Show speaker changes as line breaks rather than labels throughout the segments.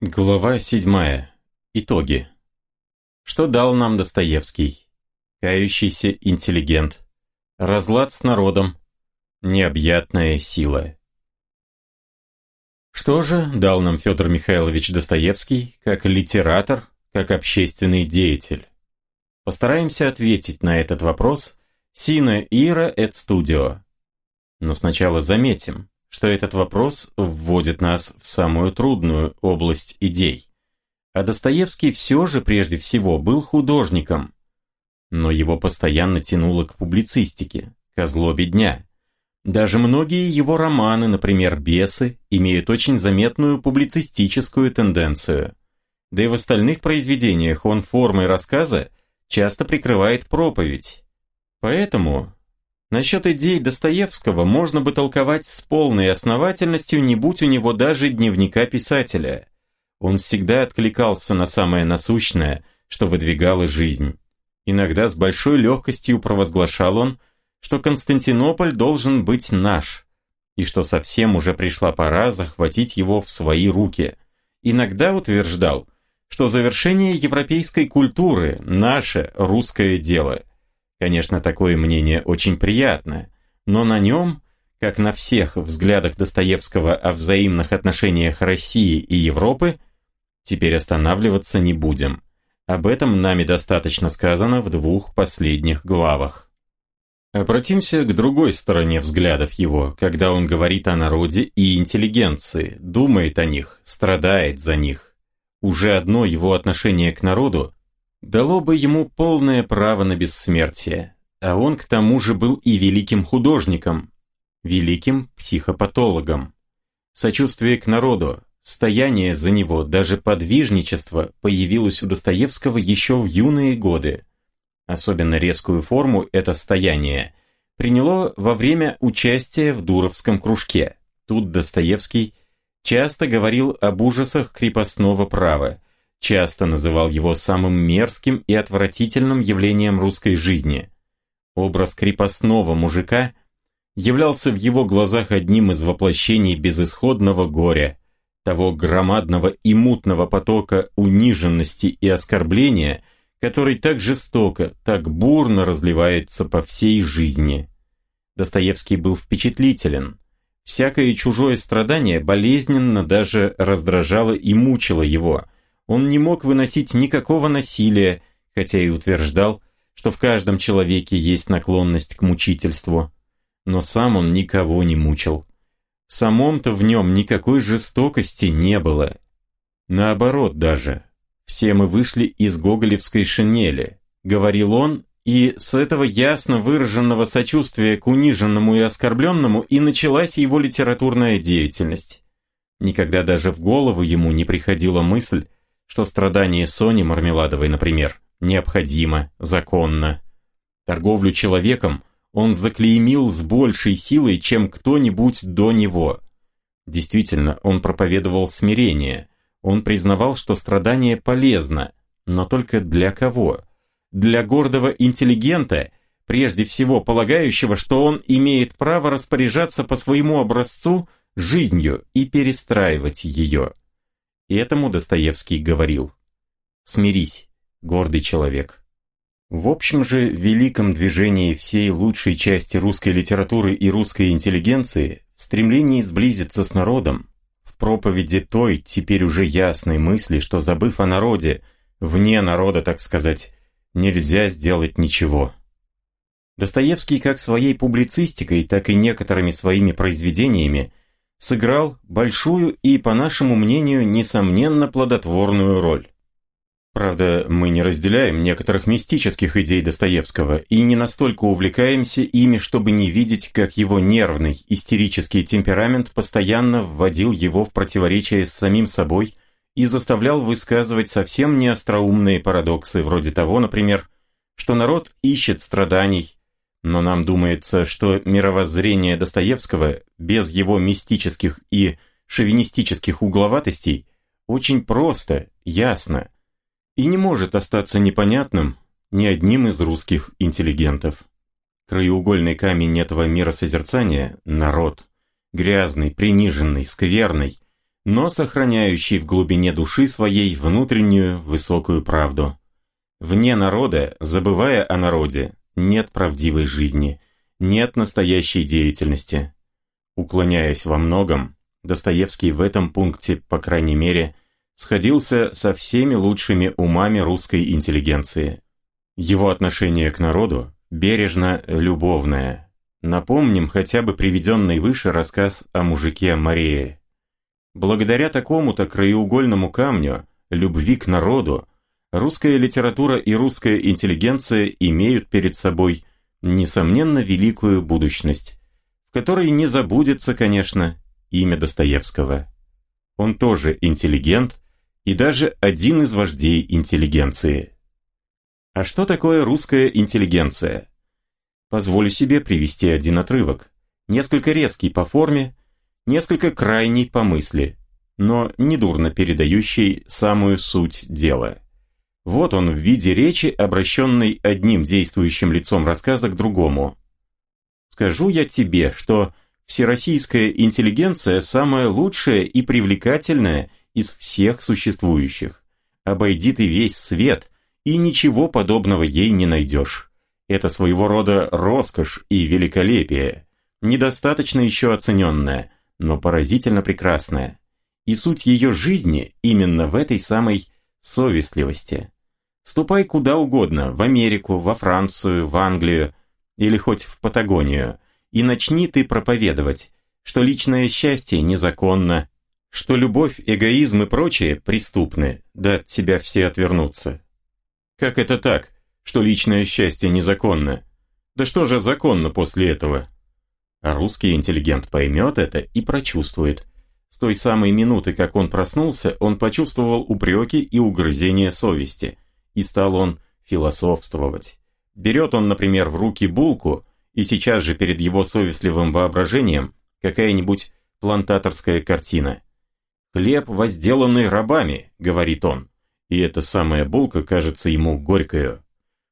Глава седьмая. Итоги. Что дал нам Достоевский? Кающийся интеллигент. Разлад с народом. Необъятная сила. Что же дал нам Федор Михайлович Достоевский как литератор, как общественный деятель? Постараемся ответить на этот вопрос сина ира et studio. Но сначала заметим, что этот вопрос вводит нас в самую трудную область идей. А Достоевский все же прежде всего был художником, но его постоянно тянуло к публицистике, к злобе дня. Даже многие его романы, например, «Бесы», имеют очень заметную публицистическую тенденцию. Да и в остальных произведениях он формой рассказа часто прикрывает проповедь. Поэтому Насчет идей Достоевского можно бы толковать с полной основательностью, не будь у него даже дневника писателя. Он всегда откликался на самое насущное, что выдвигало жизнь. Иногда с большой легкостью провозглашал он, что Константинополь должен быть наш, и что совсем уже пришла пора захватить его в свои руки. Иногда утверждал, что завершение европейской культуры – наше русское дело – Конечно, такое мнение очень приятное, но на нем, как на всех взглядах Достоевского о взаимных отношениях России и Европы, теперь останавливаться не будем. Об этом нами достаточно сказано в двух последних главах. Обратимся к другой стороне взглядов его, когда он говорит о народе и интеллигенции, думает о них, страдает за них. Уже одно его отношение к народу дало бы ему полное право на бессмертие, а он к тому же был и великим художником, великим психопатологом. Сочувствие к народу, стояние за него, даже подвижничество появилось у Достоевского еще в юные годы. Особенно резкую форму это стояние приняло во время участия в Дуровском кружке. Тут Достоевский часто говорил об ужасах крепостного права, часто называл его самым мерзким и отвратительным явлением русской жизни. Образ крепостного мужика являлся в его глазах одним из воплощений безысходного горя, того громадного и мутного потока униженности и оскорбления, который так жестоко, так бурно разливается по всей жизни. Достоевский был впечатлителен. Всякое чужое страдание болезненно даже раздражало и мучило его – он не мог выносить никакого насилия, хотя и утверждал, что в каждом человеке есть наклонность к мучительству. Но сам он никого не мучил. В самом-то в нем никакой жестокости не было. Наоборот даже. Все мы вышли из гоголевской шинели, говорил он, и с этого ясно выраженного сочувствия к униженному и оскорбленному и началась его литературная деятельность. Никогда даже в голову ему не приходила мысль, что страдание Сони Мармеладовой, например, необходимо, законно. Торговлю человеком он заклеймил с большей силой, чем кто-нибудь до него. Действительно, он проповедовал смирение. Он признавал, что страдание полезно, но только для кого? Для гордого интеллигента, прежде всего полагающего, что он имеет право распоряжаться по своему образцу жизнью и перестраивать ее. И этому Достоевский говорил «Смирись, гордый человек». В общем же великом движении всей лучшей части русской литературы и русской интеллигенции, в стремлении сблизиться с народом, в проповеди той, теперь уже ясной мысли, что забыв о народе, вне народа, так сказать, нельзя сделать ничего. Достоевский как своей публицистикой, так и некоторыми своими произведениями сыграл большую и, по нашему мнению, несомненно плодотворную роль. Правда, мы не разделяем некоторых мистических идей Достоевского и не настолько увлекаемся ими, чтобы не видеть, как его нервный, истерический темперамент постоянно вводил его в противоречие с самим собой и заставлял высказывать совсем не остроумные парадоксы, вроде того, например, что народ ищет страданий, но нам думается, что мировоззрение Достоевского, без его мистических и шовинистических угловатостей, очень просто, ясно, и не может остаться непонятным ни одним из русских интеллигентов. Краеугольный камень этого миросозерцания – народ. Грязный, приниженный, скверный, но сохраняющий в глубине души своей внутреннюю высокую правду. Вне народа, забывая о народе, нет правдивой жизни, нет настоящей деятельности. Уклоняясь во многом, Достоевский в этом пункте, по крайней мере, сходился со всеми лучшими умами русской интеллигенции. Его отношение к народу бережно-любовное. Напомним хотя бы приведенный выше рассказ о мужике Марии. Благодаря такому-то краеугольному камню, любви к народу, русская литература и русская интеллигенция имеют перед собой, несомненно, великую будущность, в которой не забудется, конечно, имя Достоевского. Он тоже интеллигент и даже один из вождей интеллигенции. А что такое русская интеллигенция? Позволю себе привести один отрывок, несколько резкий по форме, несколько крайний по мысли, но недурно передающий самую суть дела. Вот он в виде речи, обращенной одним действующим лицом рассказа к другому. «Скажу я тебе, что всероссийская интеллигенция самая лучшая и привлекательная из всех существующих. Обойди ты весь свет, и ничего подобного ей не найдешь. Это своего рода роскошь и великолепие, недостаточно еще оцененная, но поразительно прекрасная. И суть ее жизни именно в этой самой совестливости. Ступай куда угодно, в Америку, во Францию, в Англию или хоть в Патагонию, и начни ты проповедовать, что личное счастье незаконно, что любовь, эгоизм и прочее преступны, да от тебя все отвернутся. Как это так, что личное счастье незаконно? Да что же законно после этого? А русский интеллигент поймет это и прочувствует. С той самой минуты, как он проснулся, он почувствовал упреки и угрызения совести – и стал он философствовать. Берет он, например, в руки булку, и сейчас же перед его совестливым воображением какая-нибудь плантаторская картина. «Хлеб, возделанный рабами», — говорит он, и эта самая булка кажется ему горькою.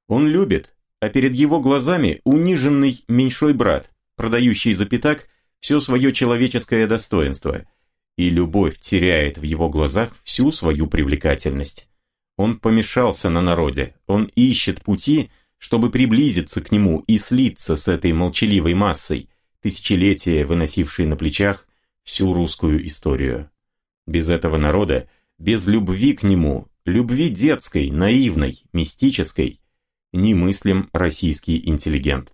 Он любит, а перед его глазами униженный меньшой брат, продающий за пятак все свое человеческое достоинство, и любовь теряет в его глазах всю свою привлекательность. Он помешался на народе, он ищет пути, чтобы приблизиться к нему и слиться с этой молчаливой массой, тысячелетия выносившей на плечах всю русскую историю. Без этого народа, без любви к нему, любви детской, наивной, мистической, немыслим российский интеллигент.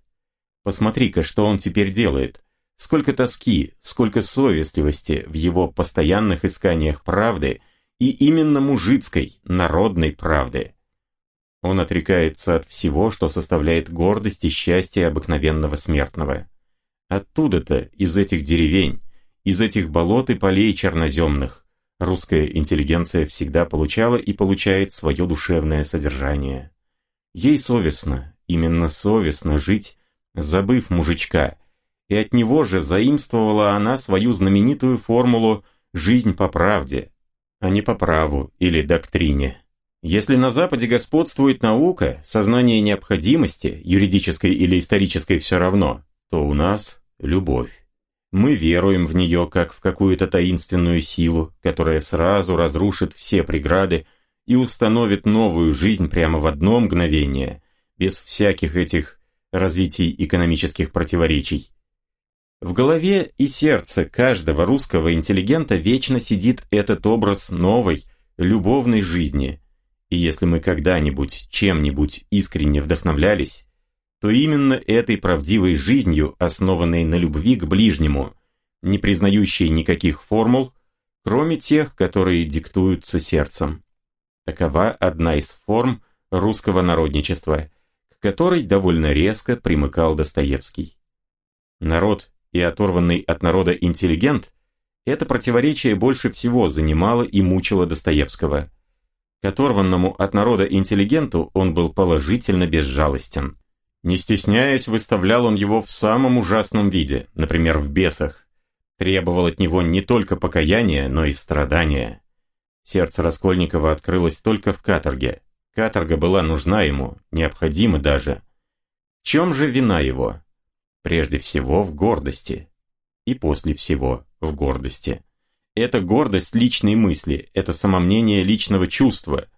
Посмотри-ка, что он теперь делает. Сколько тоски, сколько совестливости в его постоянных исканиях правды – и именно мужицкой, народной правды. Он отрекается от всего, что составляет гордость и счастье обыкновенного смертного. Оттуда-то, из этих деревень, из этих болот и полей черноземных, русская интеллигенция всегда получала и получает свое душевное содержание. Ей совестно, именно совестно жить, забыв мужичка, и от него же заимствовала она свою знаменитую формулу «жизнь по правде», а не по праву или доктрине. Если на Западе господствует наука, сознание необходимости, юридической или исторической все равно, то у нас любовь. Мы веруем в нее как в какую-то таинственную силу, которая сразу разрушит все преграды и установит новую жизнь прямо в одно мгновение, без всяких этих развитий экономических противоречий. В голове и сердце каждого русского интеллигента вечно сидит этот образ новой, любовной жизни. И если мы когда-нибудь чем-нибудь искренне вдохновлялись, то именно этой правдивой жизнью, основанной на любви к ближнему, не признающей никаких формул, кроме тех, которые диктуются сердцем. Такова одна из форм русского народничества, к которой довольно резко примыкал Достоевский. Народ и оторванный от народа интеллигент, это противоречие больше всего занимало и мучило Достоевского. К оторванному от народа интеллигенту он был положительно безжалостен. Не стесняясь, выставлял он его в самом ужасном виде, например, в бесах. Требовал от него не только покаяния, но и страдания. Сердце Раскольникова открылось только в каторге. Каторга была нужна ему, необходима даже. В чем же вина его? Прежде всего в гордости. И после всего в гордости. Это гордость личной мысли, это самомнение личного чувства,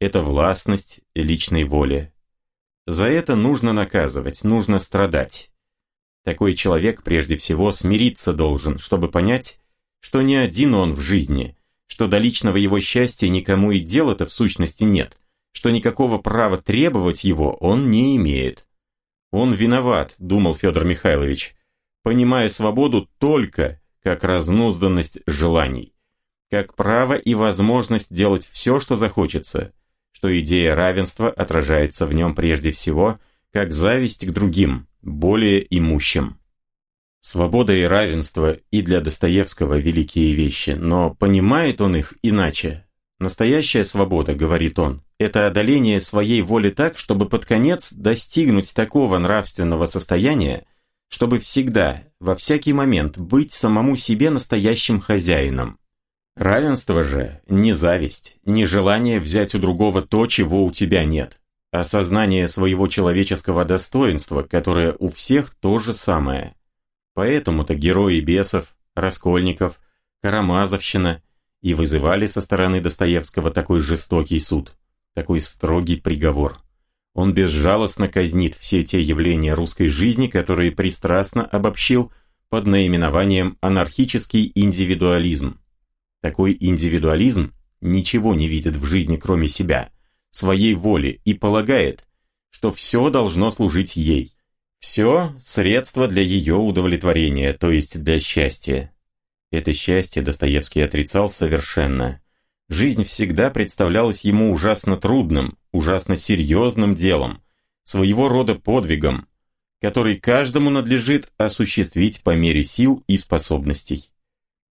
это властность личной воли. За это нужно наказывать, нужно страдать. Такой человек прежде всего смириться должен, чтобы понять, что не один он в жизни, что до личного его счастья никому и дела-то в сущности нет, что никакого права требовать его он не имеет. Он виноват, думал Федор Михайлович, понимая свободу только как разнузданность желаний, как право и возможность делать все, что захочется, что идея равенства отражается в нем прежде всего как зависть к другим, более имущим. Свобода и равенство и для Достоевского великие вещи, но понимает он их иначе. Настоящая свобода, говорит он, это одоление своей воли так, чтобы под конец достигнуть такого нравственного состояния, чтобы всегда, во всякий момент быть самому себе настоящим хозяином. Равенство же не зависть, не желание взять у другого то, чего у тебя нет, а сознание своего человеческого достоинства, которое у всех то же самое. Поэтому-то герои бесов, раскольников, Карамазовщина и вызывали со стороны Достоевского такой жестокий суд, такой строгий приговор. Он безжалостно казнит все те явления русской жизни, которые пристрастно обобщил под наименованием анархический индивидуализм. Такой индивидуализм ничего не видит в жизни кроме себя, своей воли и полагает, что все должно служить ей, все – средство для ее удовлетворения, то есть для счастья. Это счастье Достоевский отрицал совершенно. Жизнь всегда представлялась ему ужасно трудным, ужасно серьезным делом, своего рода подвигом, который каждому надлежит осуществить по мере сил и способностей.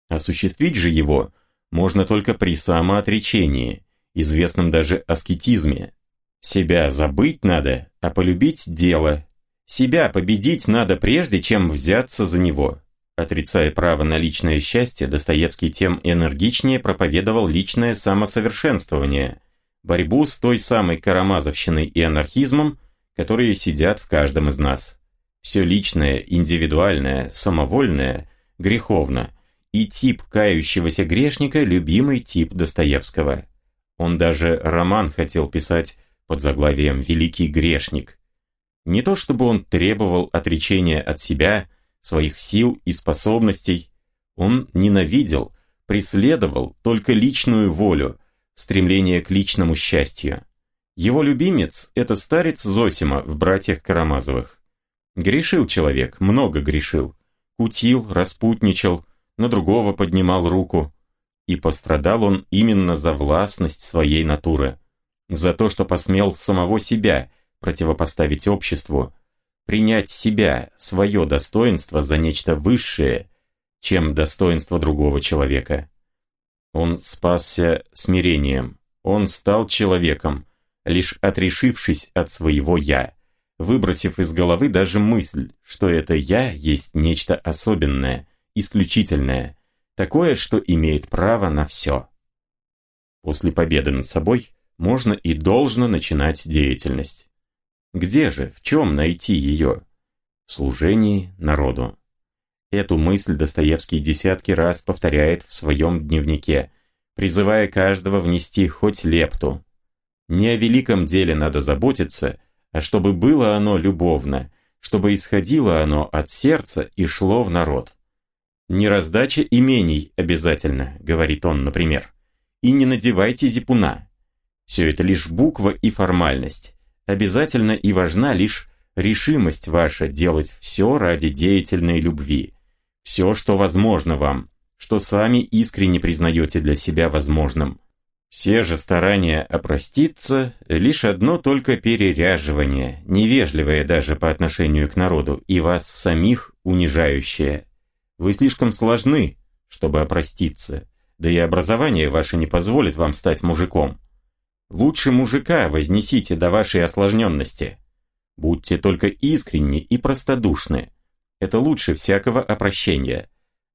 Осуществить же его можно только при самоотречении, известном даже аскетизме. Себя забыть надо, а полюбить дело, себя победить надо прежде, чем взяться за него. Отрицая право на личное счастье, Достоевский тем энергичнее проповедовал личное самосовершенствование, борьбу с той самой карамазовщиной и анархизмом, которые сидят в каждом из нас. Все личное, индивидуальное, самовольное, греховно, и тип кающегося грешника – любимый тип Достоевского. Он даже роман хотел писать под заглавием «Великий грешник», не то чтобы он требовал отречения от себя, своих сил и способностей. Он ненавидел, преследовал только личную волю, стремление к личному счастью. Его любимец – это старец Зосима в «Братьях Карамазовых». Грешил человек, много грешил. Кутил, распутничал, на другого поднимал руку. И пострадал он именно за властность своей натуры. За то, что посмел самого себя – противопоставить обществу, принять себя, свое достоинство за нечто высшее, чем достоинство другого человека. Он спасся смирением, он стал человеком, лишь отрешившись от своего «я», выбросив из головы даже мысль, что это «я» есть нечто особенное, исключительное, такое, что имеет право на все. После победы над собой можно и должно начинать деятельность. Где же, в чем найти ее? В служении народу. Эту мысль Достоевский десятки раз повторяет в своем дневнике, призывая каждого внести хоть лепту. Не о великом деле надо заботиться, а чтобы было оно любовно, чтобы исходило оно от сердца и шло в народ. «Не раздача имений обязательно», — говорит он, например, «и не надевайте зипуна. Все это лишь буква и формальность обязательно и важна лишь решимость ваша делать все ради деятельной любви. Все, что возможно вам, что сами искренне признаете для себя возможным. Все же старания опроститься – лишь одно только переряживание, невежливое даже по отношению к народу и вас самих унижающее. Вы слишком сложны, чтобы опроститься, да и образование ваше не позволит вам стать мужиком. Лучше мужика вознесите до вашей осложненности. Будьте только искренни и простодушны. Это лучше всякого опрощения.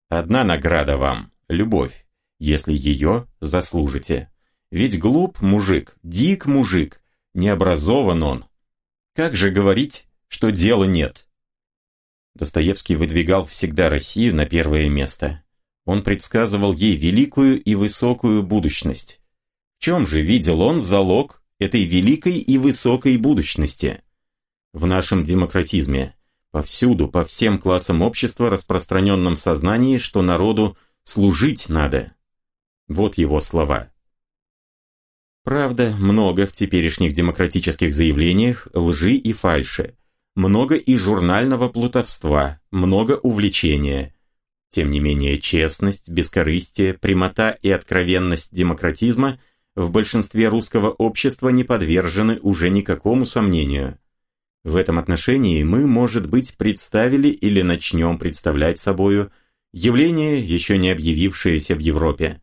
Одна награда вам – любовь, если ее заслужите. Ведь глуп мужик, дик мужик, не образован он. Как же говорить, что дела нет? Достоевский выдвигал всегда Россию на первое место. Он предсказывал ей великую и высокую будущность. В чем же видел он залог этой великой и высокой будущности? В нашем демократизме, повсюду, по всем классам общества распространенном сознании, что народу служить надо. Вот его слова. Правда, много в теперешних демократических заявлениях лжи и фальши, много и журнального плутовства, много увлечения. Тем не менее, честность, бескорыстие, прямота и откровенность демократизма в большинстве русского общества не подвержены уже никакому сомнению. В этом отношении мы, может быть, представили или начнем представлять собою явление, еще не объявившееся в Европе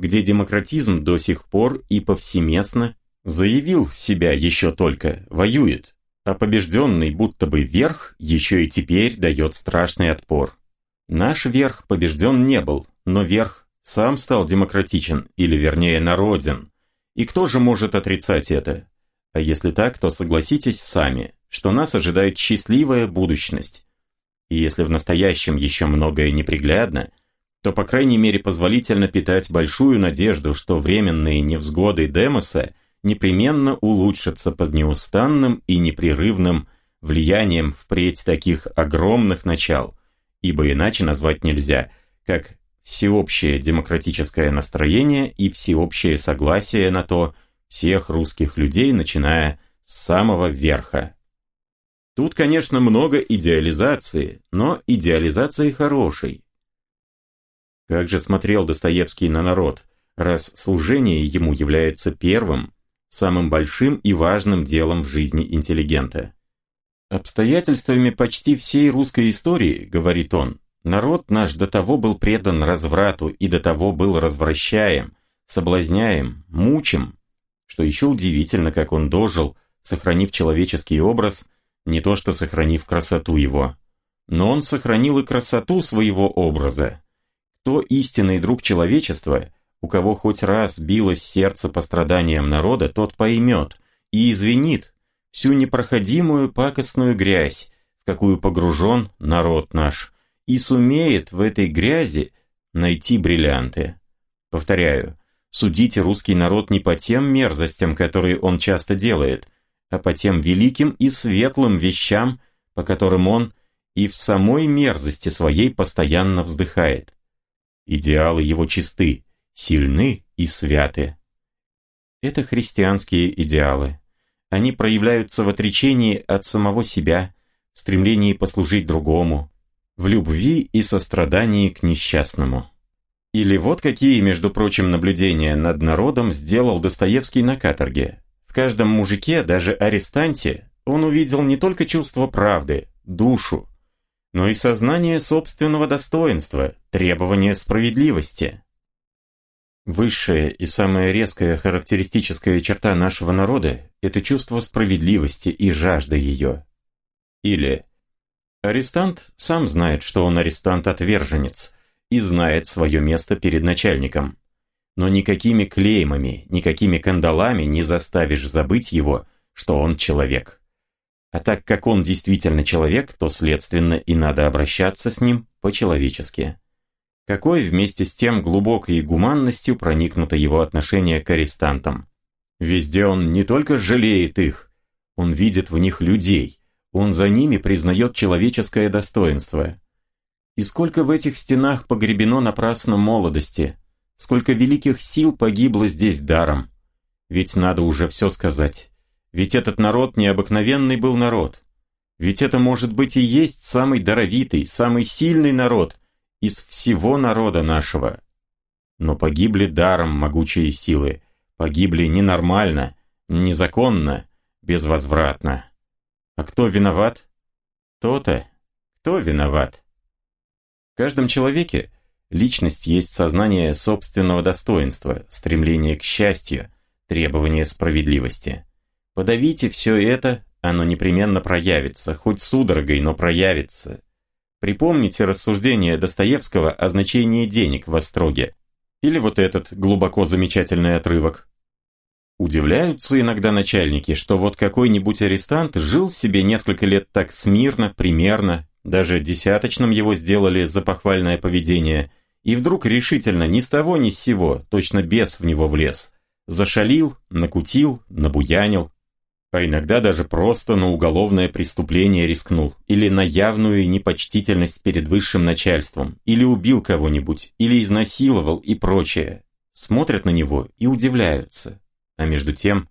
где демократизм до сих пор и повсеместно заявил себя еще только, воюет, а побежденный будто бы верх еще и теперь дает страшный отпор. Наш верх побежден не был, но верх сам стал демократичен, или вернее народен. И кто же может отрицать это? А если так, то согласитесь сами, что нас ожидает счастливая будущность. И если в настоящем еще многое неприглядно, то по крайней мере позволительно питать большую надежду, что временные невзгоды Демоса непременно улучшатся под неустанным и непрерывным влиянием впредь таких огромных начал, ибо иначе назвать нельзя, как всеобщее демократическое настроение и всеобщее согласие на то всех русских людей, начиная с самого верха. Тут, конечно, много идеализации, но идеализации хорошей. Как же смотрел Достоевский на народ, раз служение ему является первым, самым большим и важным делом в жизни интеллигента. Обстоятельствами почти всей русской истории, говорит он, народ наш до того был предан разврату и до того был развращаем, соблазняем, мучим, что еще удивительно, как он дожил, сохранив человеческий образ, не то что сохранив красоту его. Но он сохранил и красоту своего образа, кто истинный друг человечества, у кого хоть раз билось сердце по страданиям народа, тот поймет и извинит всю непроходимую пакостную грязь, в какую погружен народ наш, и сумеет в этой грязи найти бриллианты. Повторяю, судите русский народ не по тем мерзостям, которые он часто делает, а по тем великим и светлым вещам, по которым он и в самой мерзости своей постоянно вздыхает. Идеалы его чисты, сильны и святы. Это христианские идеалы. Они проявляются в отречении от самого себя, стремлении послужить другому, в любви и сострадании к несчастному. Или вот какие, между прочим, наблюдения над народом сделал Достоевский на каторге. В каждом мужике, даже арестанте, он увидел не только чувство правды, душу, но и сознание собственного достоинства, требование справедливости. Высшая и самая резкая характеристическая черта нашего народа – это чувство справедливости и жажда ее. Или арестант сам знает, что он арестант-отверженец и знает свое место перед начальником. Но никакими клеймами, никакими кандалами не заставишь забыть его, что он человек. А так как он действительно человек, то, следственно, и надо обращаться с ним по-человечески. Какой вместе с тем глубокой гуманностью проникнуто его отношение к арестантам. Везде он не только жалеет их, он видит в них людей, он за ними признает человеческое достоинство. И сколько в этих стенах погребено напрасно молодости, сколько великих сил погибло здесь даром. Ведь надо уже все сказать. Ведь этот народ необыкновенный был народ. Ведь это, может быть, и есть самый даровитый, самый сильный народ из всего народа нашего. Но погибли даром могучие силы, погибли ненормально, незаконно, безвозвратно. А кто виноват? То-то. Кто виноват? В каждом человеке личность есть сознание собственного достоинства, стремление к счастью, требование справедливости. Подавите все это, оно непременно проявится, хоть судорогой, но проявится. Припомните рассуждение Достоевского о значении денег в Остроге. Или вот этот глубоко замечательный отрывок. Удивляются иногда начальники, что вот какой-нибудь арестант жил себе несколько лет так смирно, примерно, даже десяточным его сделали за похвальное поведение, И вдруг решительно ни с того ни с сего, точно бес в него влез. Зашалил, накутил, набуянил. А иногда даже просто на уголовное преступление рискнул, или на явную непочтительность перед высшим начальством, или убил кого-нибудь, или изнасиловал и прочее. Смотрят на него и удивляются. А между тем,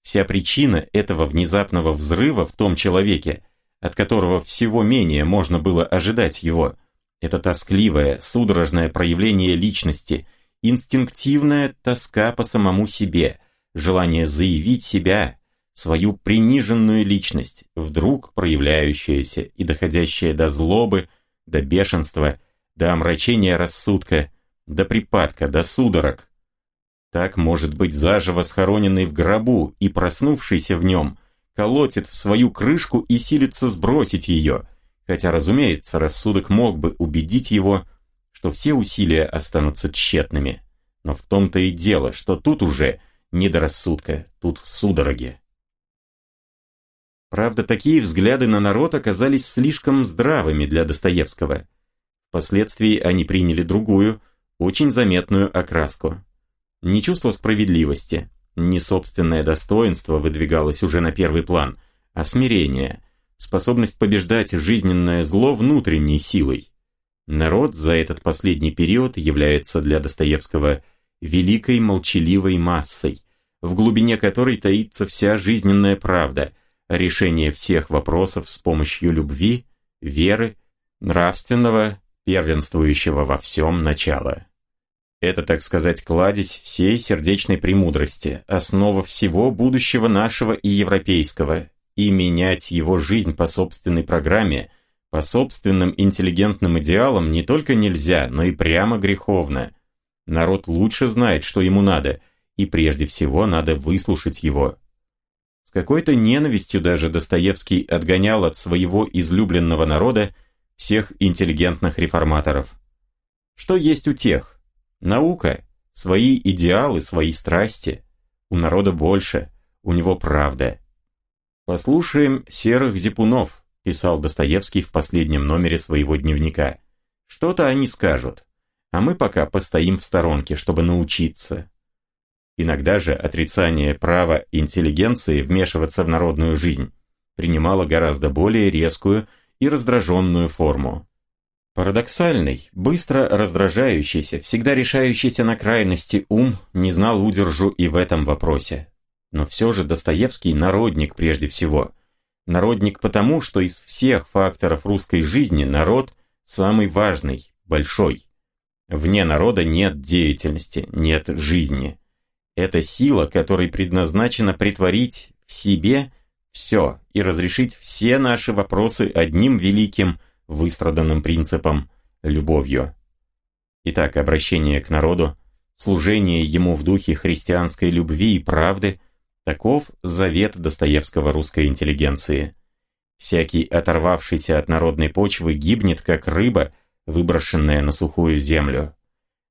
вся причина этого внезапного взрыва в том человеке, от которого всего менее можно было ожидать его – это тоскливое, судорожное проявление личности, инстинктивная тоска по самому себе, желание заявить себя, свою приниженную личность, вдруг проявляющаяся и доходящая до злобы, до бешенства, до омрачения рассудка, до припадка, до судорог. Так может быть заживо схороненный в гробу и проснувшийся в нем, колотит в свою крышку и силится сбросить ее – хотя, разумеется, рассудок мог бы убедить его, что все усилия останутся тщетными. Но в том-то и дело, что тут уже не до рассудка, тут судороги. Правда, такие взгляды на народ оказались слишком здравыми для Достоевского. Впоследствии они приняли другую, очень заметную окраску. Не чувство справедливости, не собственное достоинство выдвигалось уже на первый план, а смирение – способность побеждать жизненное зло внутренней силой. Народ за этот последний период является для Достоевского великой молчаливой массой, в глубине которой таится вся жизненная правда, решение всех вопросов с помощью любви, веры, нравственного, первенствующего во всем начала. Это, так сказать, кладезь всей сердечной премудрости, основа всего будущего нашего и европейского, и менять его жизнь по собственной программе, по собственным интеллигентным идеалам не только нельзя, но и прямо греховно. Народ лучше знает, что ему надо, и прежде всего надо выслушать его. С какой-то ненавистью даже Достоевский отгонял от своего излюбленного народа всех интеллигентных реформаторов. Что есть у тех? Наука, свои идеалы, свои страсти. У народа больше, у него правда. «Послушаем серых зипунов», – писал Достоевский в последнем номере своего дневника. «Что-то они скажут, а мы пока постоим в сторонке, чтобы научиться». Иногда же отрицание права интеллигенции вмешиваться в народную жизнь принимало гораздо более резкую и раздраженную форму. Парадоксальный, быстро раздражающийся, всегда решающийся на крайности ум не знал удержу и в этом вопросе. Но все же Достоевский народник прежде всего. Народник потому, что из всех факторов русской жизни народ самый важный, большой. Вне народа нет деятельности, нет жизни. Это сила, которой предназначена притворить в себе все и разрешить все наши вопросы одним великим, выстраданным принципом – любовью. Итак, обращение к народу, служение ему в духе христианской любви и правды – Таков завет Достоевского русской интеллигенции. Всякий оторвавшийся от народной почвы гибнет, как рыба, выброшенная на сухую землю.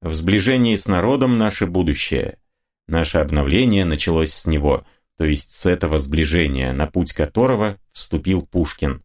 В сближении с народом наше будущее. Наше обновление началось с него, то есть с этого сближения, на путь которого вступил Пушкин.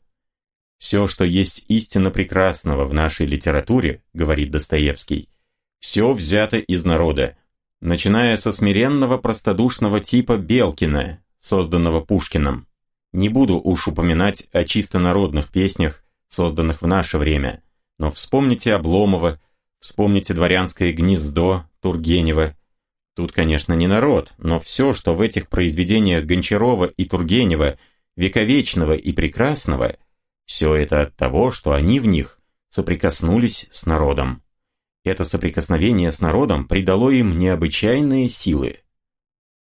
«Все, что есть истинно прекрасного в нашей литературе, — говорит Достоевский, — все взято из народа, начиная со смиренного простодушного типа Белкина, созданного Пушкиным. Не буду уж упоминать о чисто народных песнях, созданных в наше время, но вспомните Обломова, вспомните «Дворянское гнездо» Тургенева. Тут, конечно, не народ, но все, что в этих произведениях Гончарова и Тургенева, вековечного и прекрасного, все это от того, что они в них соприкоснулись с народом. Это соприкосновение с народом придало им необычайные силы.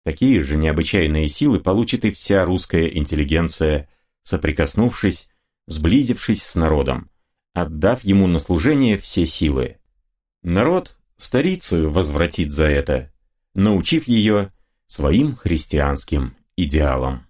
Такие же необычайные силы получит и вся русская интеллигенция, соприкоснувшись, сблизившись с народом, отдав ему на служение все силы. Народ старицу возвратит за это, научив ее своим христианским идеалам.